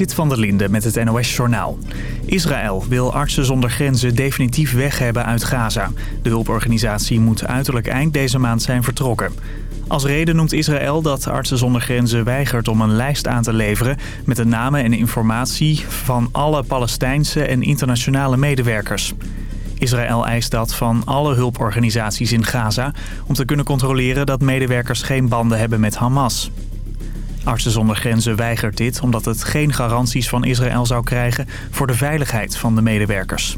Zit van der Linde met het NOS-journaal. Israël wil artsen zonder grenzen definitief weg hebben uit Gaza. De hulporganisatie moet uiterlijk eind deze maand zijn vertrokken. Als reden noemt Israël dat Artsen zonder Grenzen weigert om een lijst aan te leveren... met de namen en informatie van alle Palestijnse en internationale medewerkers. Israël eist dat van alle hulporganisaties in Gaza... om te kunnen controleren dat medewerkers geen banden hebben met Hamas. Artsen zonder Grenzen weigert dit omdat het geen garanties van Israël zou krijgen voor de veiligheid van de medewerkers.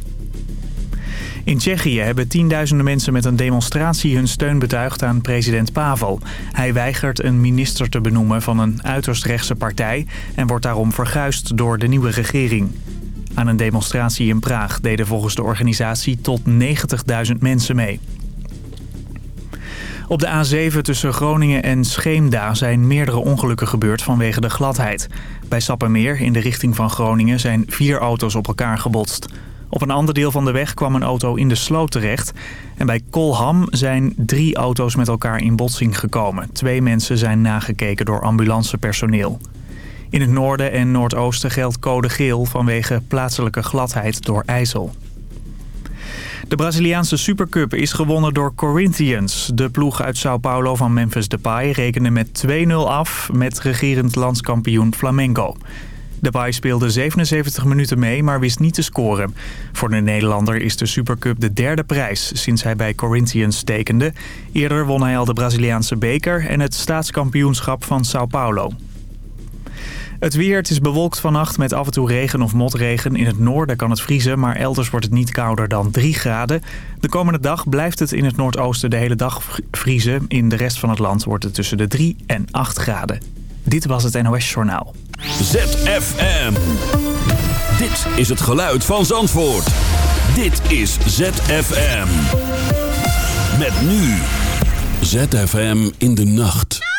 In Tsjechië hebben tienduizenden mensen met een demonstratie hun steun betuigd aan president Pavel. Hij weigert een minister te benoemen van een uiterst rechtse partij en wordt daarom verguisd door de nieuwe regering. Aan een demonstratie in Praag deden volgens de organisatie tot 90.000 mensen mee. Op de A7 tussen Groningen en Scheemda zijn meerdere ongelukken gebeurd vanwege de gladheid. Bij Sappemeer in de richting van Groningen zijn vier auto's op elkaar gebotst. Op een ander deel van de weg kwam een auto in de sloot terecht. En bij Kolham zijn drie auto's met elkaar in botsing gekomen. Twee mensen zijn nagekeken door ambulancepersoneel. In het noorden en noordoosten geldt code geel vanwege plaatselijke gladheid door ijzel. De Braziliaanse Supercup is gewonnen door Corinthians. De ploeg uit Sao Paulo van Memphis Depay rekende met 2-0 af met regerend landskampioen Flamengo. Depay speelde 77 minuten mee, maar wist niet te scoren. Voor de Nederlander is de Supercup de derde prijs sinds hij bij Corinthians tekende. Eerder won hij al de Braziliaanse beker en het staatskampioenschap van Sao Paulo. Het weer, het is bewolkt vannacht met af en toe regen of motregen. In het noorden kan het vriezen, maar elders wordt het niet kouder dan 3 graden. De komende dag blijft het in het noordoosten de hele dag vriezen. In de rest van het land wordt het tussen de 3 en 8 graden. Dit was het NOS Journaal. ZFM. Dit is het geluid van Zandvoort. Dit is ZFM. Met nu. ZFM in de nacht.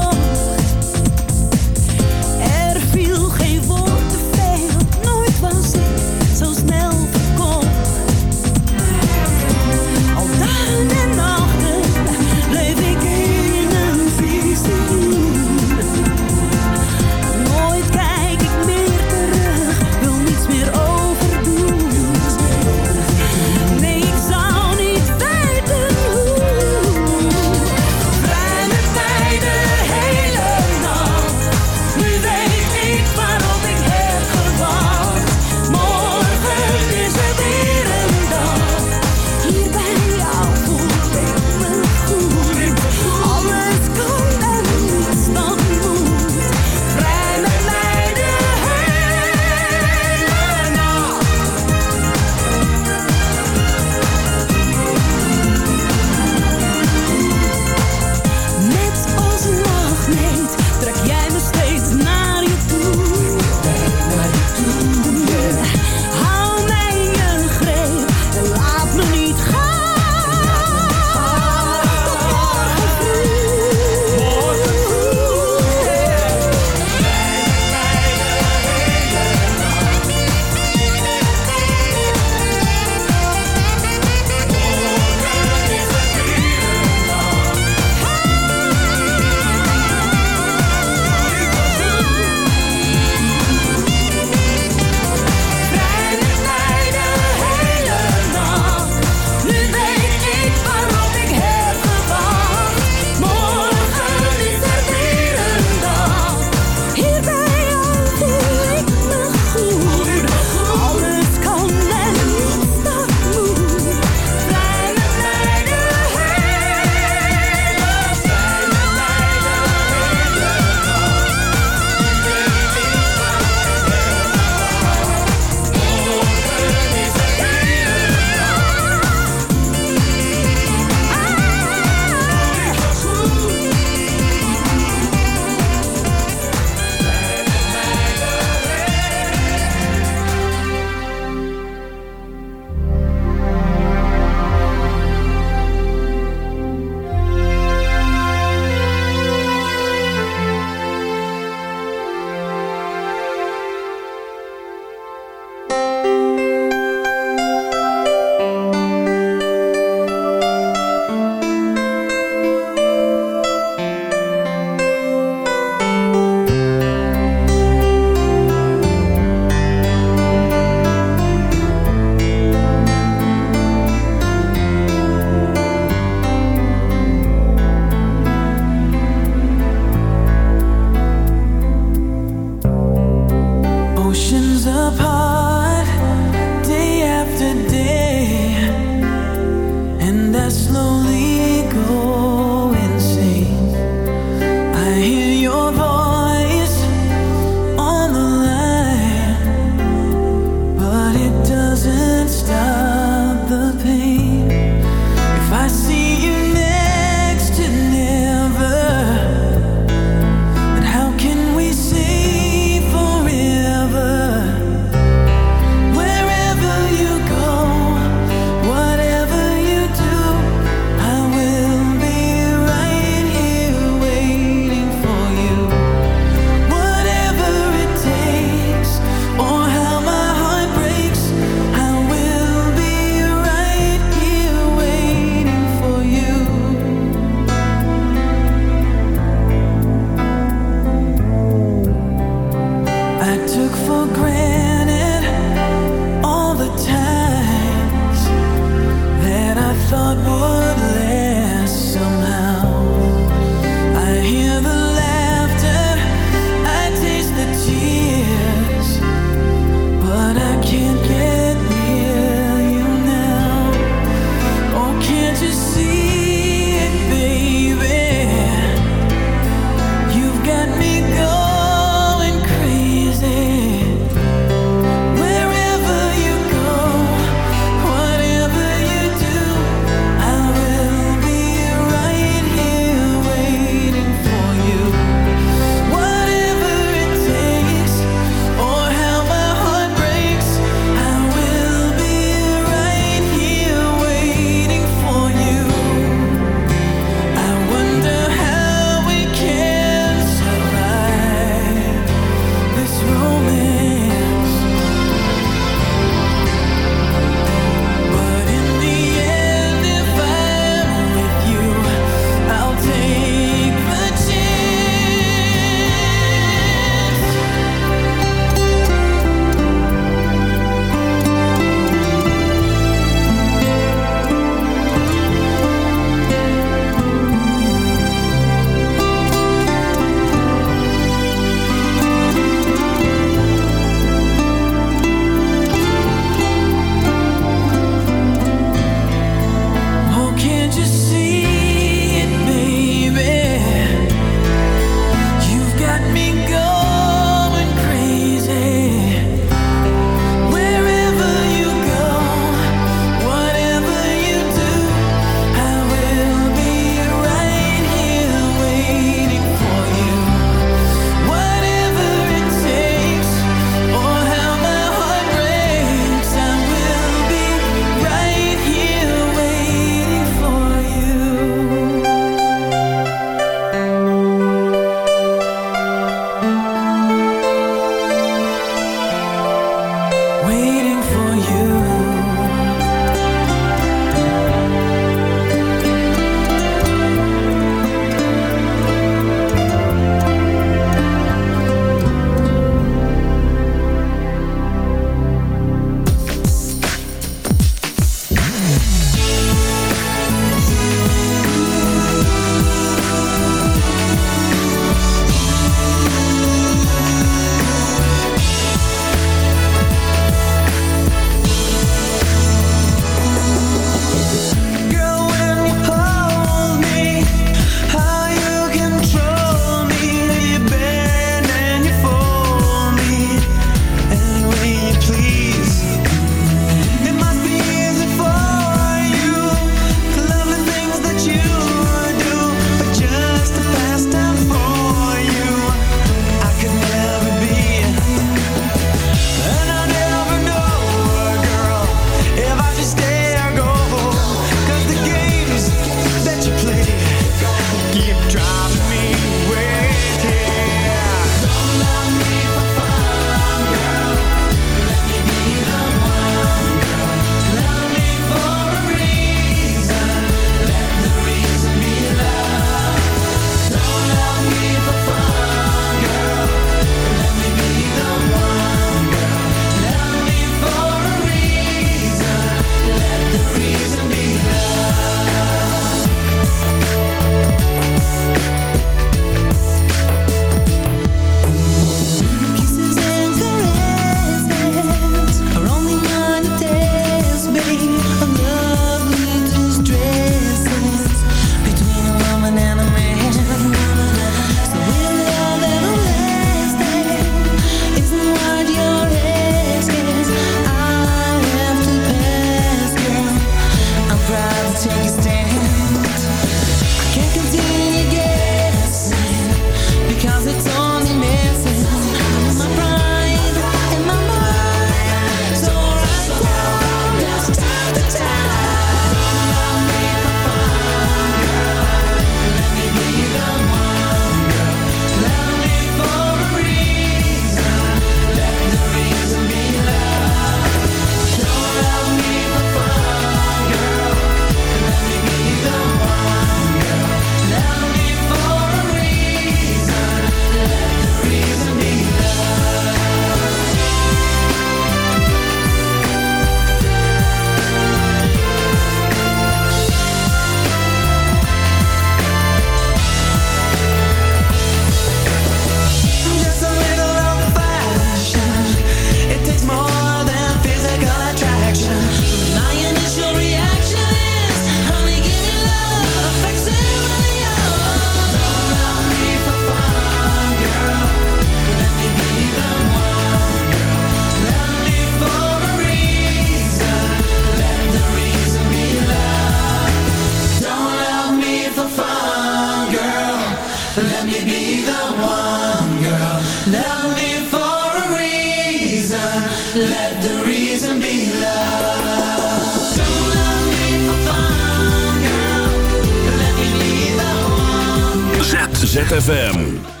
ZFM.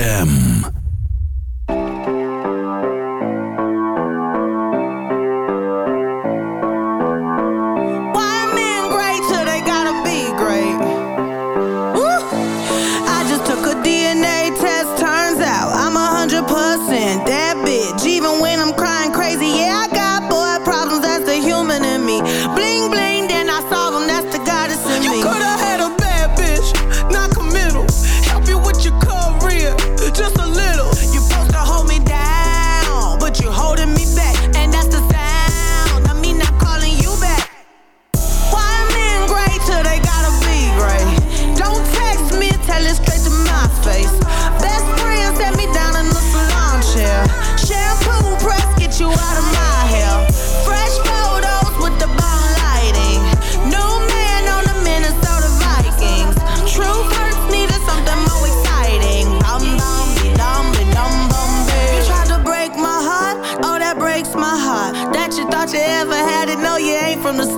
ZFM.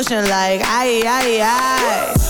Pushing like aye, aye, aye.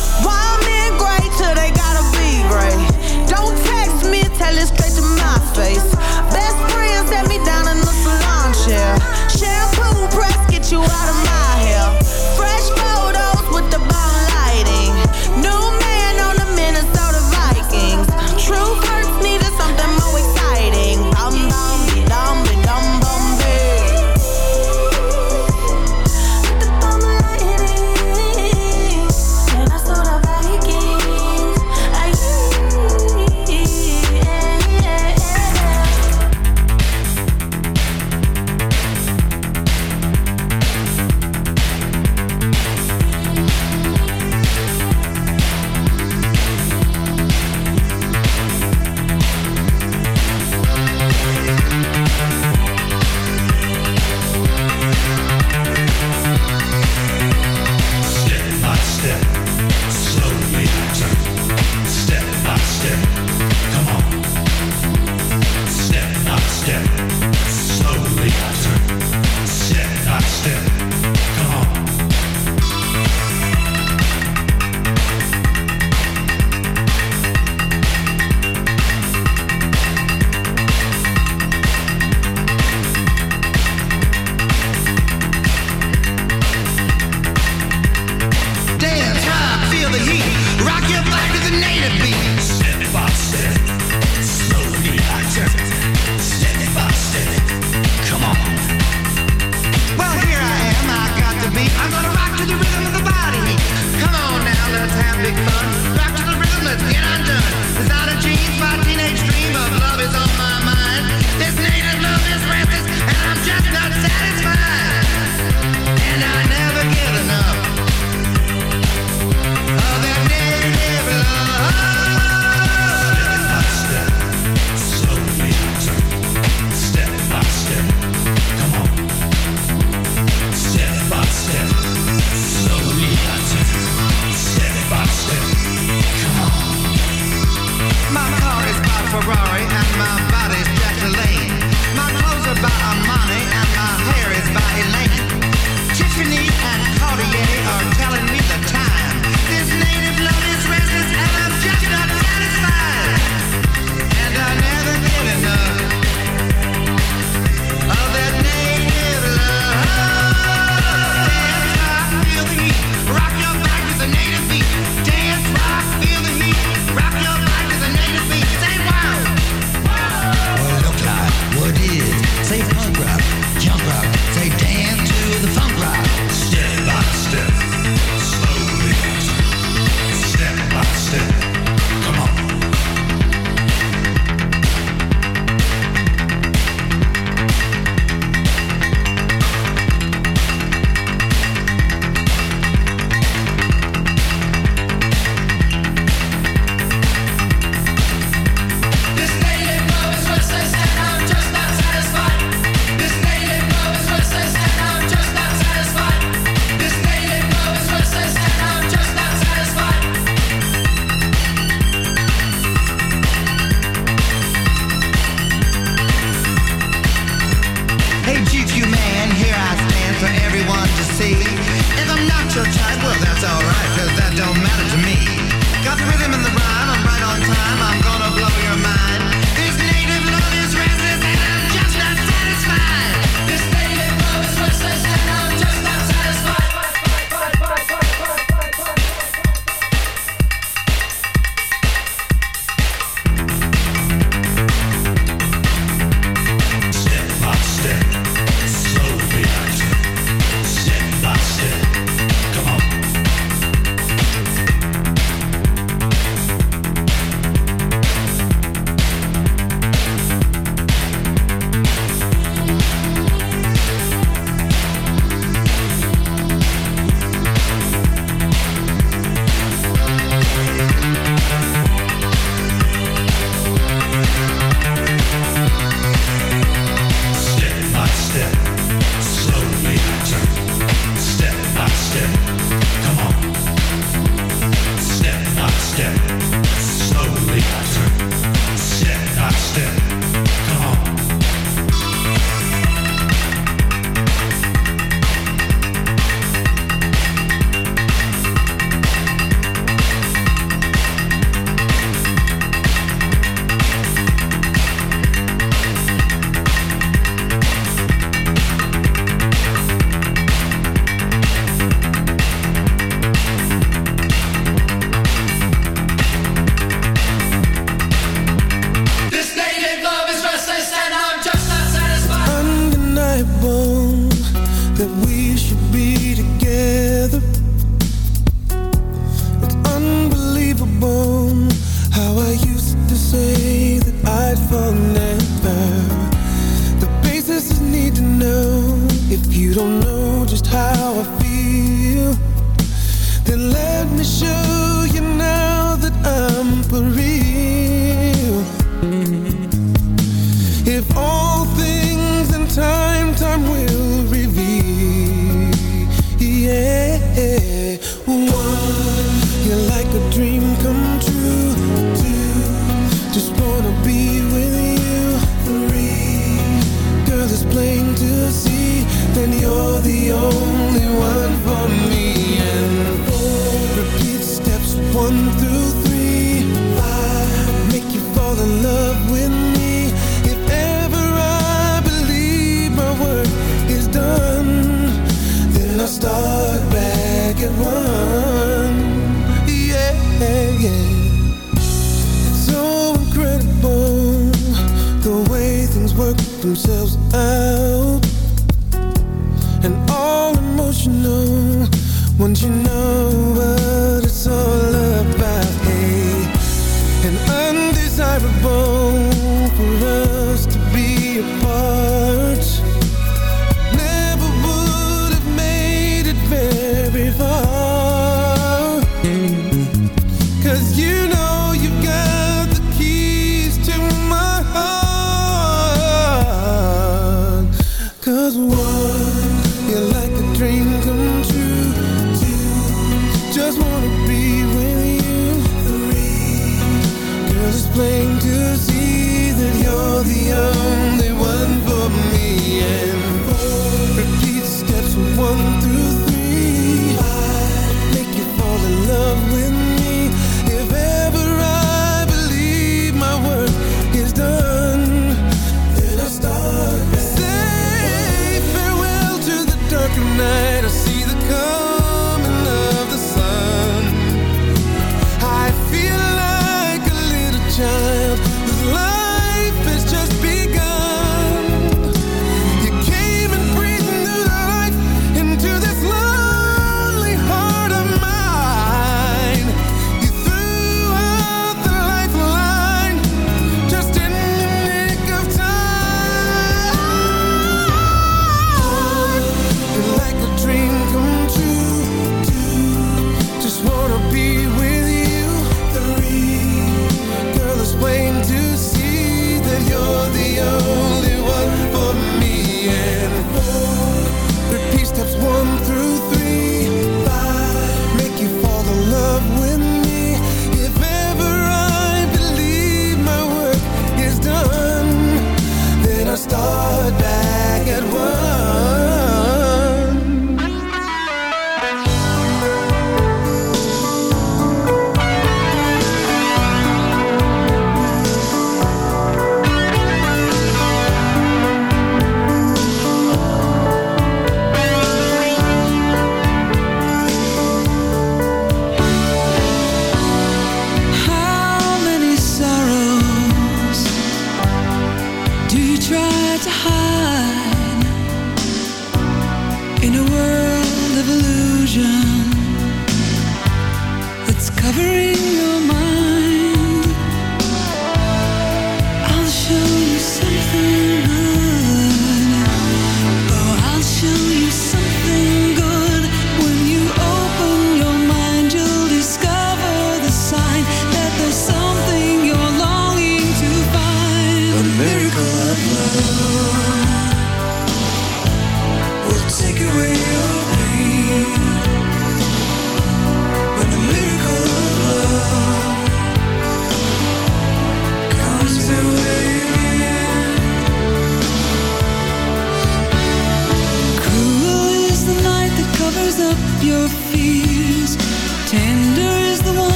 tender.